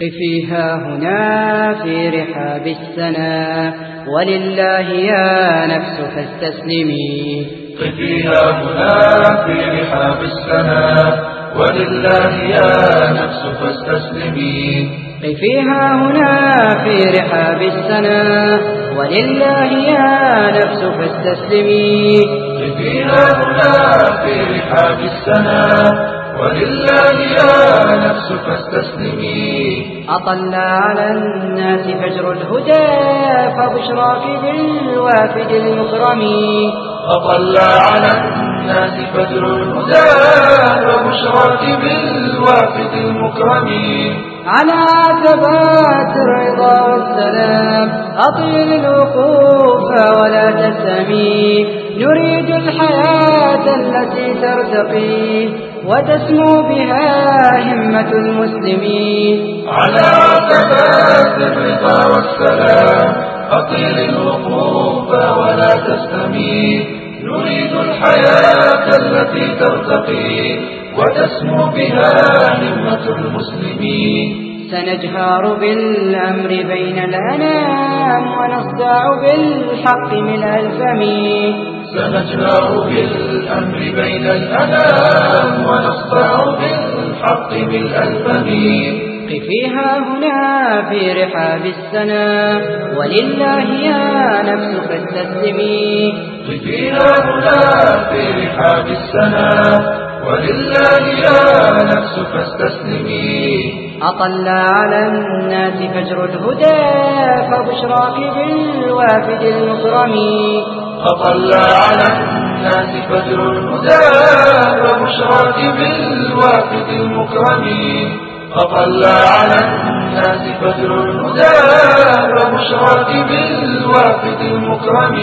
قفيها هنا في رحاب السنا. ولله يا نفس فاستسلمي. قفيها هنا في رحاب السنا. ولله يا نفس فاستسلمي. قفيها هنا في رحاب السنا. ولله يا نفس فاستسلمي. قفيها هنا في رحاب السنا. ولله يا نفس فاستسلمي. أطلى على الناس فجر الهدى فبشراك بالوافد المكرم. أطلى على الناس فجر الهدى فبشراك بالوافد المكرم. على ثبات الرضا والسلام أطيل الوقوف ولا تسمي نريد الحياة التي ترتقي وتسمو بها همة المسلمين. على ثبات الرضا والسلام. أطيل الوقوف ولا تستمي. نريد الحياة التي ترتقي وتسمو بها همة المسلمين. سنجهار بالأمر بين الأنام ونصدع بالحق من الفم. سنجهر بالأمر بين الأنام ونصدع بالحق من الفم. قفيها هنا في رحاب السنا. ولله يا نفس فاستسلمي قفيها هنا في رحاب السنا. ولله يا نفس فاستسلمي أطلى على الناس فجر الهدى فبشراك بالوافد المكرم. أطلى على الناس فجر الهدى فبشراك بالوافد المكرم. أطلى على الناس فجر الهدى فبشراك بالوافد المكرم.